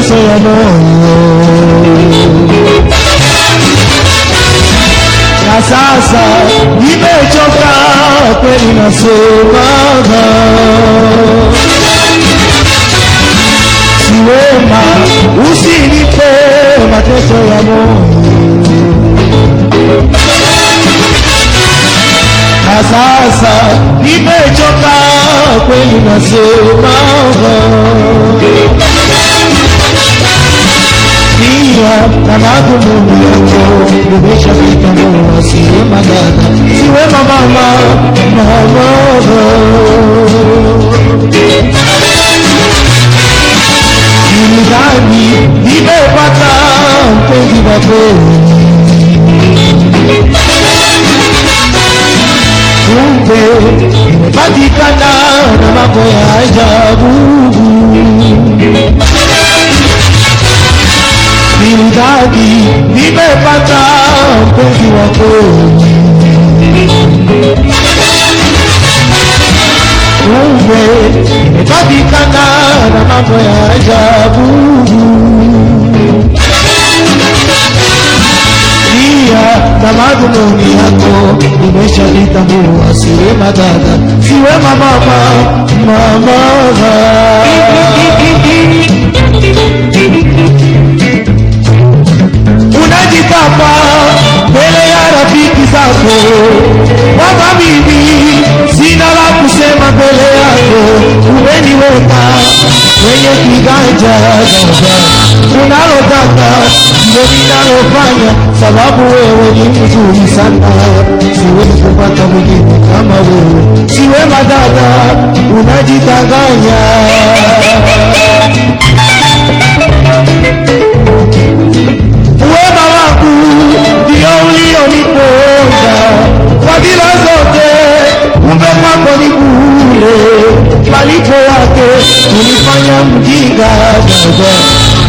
você amor Na salsa e mete o capo ele nasceu mamão Se o cinema que foi amor Na e mete o capo ele nasceu فيها تناغم ويوم بشبيك وسوى مدادا سوى ماما ماما Ìdáàbí ibẹ̀ pátá tó dìbò pé ń pè bá ti kádà ọ̀nà máa kọ̀ yà á jà búburú káàdì níbẹ̀ pátá ògbójú wọn kò ní. Òwe ìbábi kátà lọ́mọ bóyá ẹja búrú. Ìyá tàmádùnú ni a kọ ìgbésẹ̀ ní tàbí wàásù rẹ̀ má dáadáa. Fìwé màmá máa máa máa. Baba mbele ya rafiki zako Baba, mimi sina la kusema mbele yako, umeniweka kwenye kiganja Baba, unalotaka ndio ninalofanya, sababu wewe ni mzuri sana, siwezi kupata mwingine kama wewe, siwe madada, unajidanganya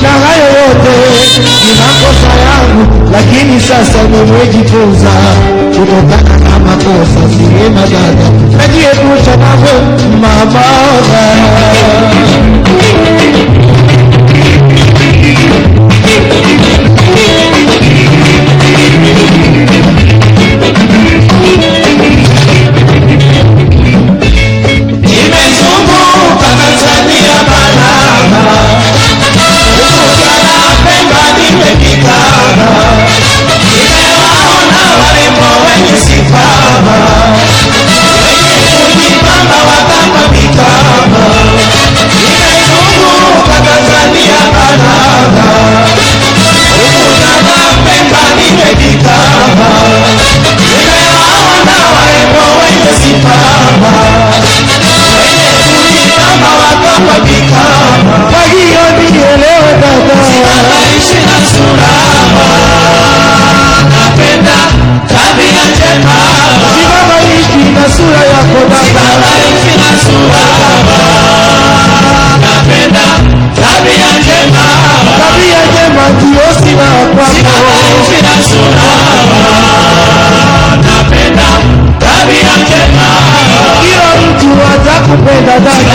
na hayo yote ni makosa yangu, lakini sasa nimejifunza kutokana na makosa, si madhara najiepusha navyo mabaya da da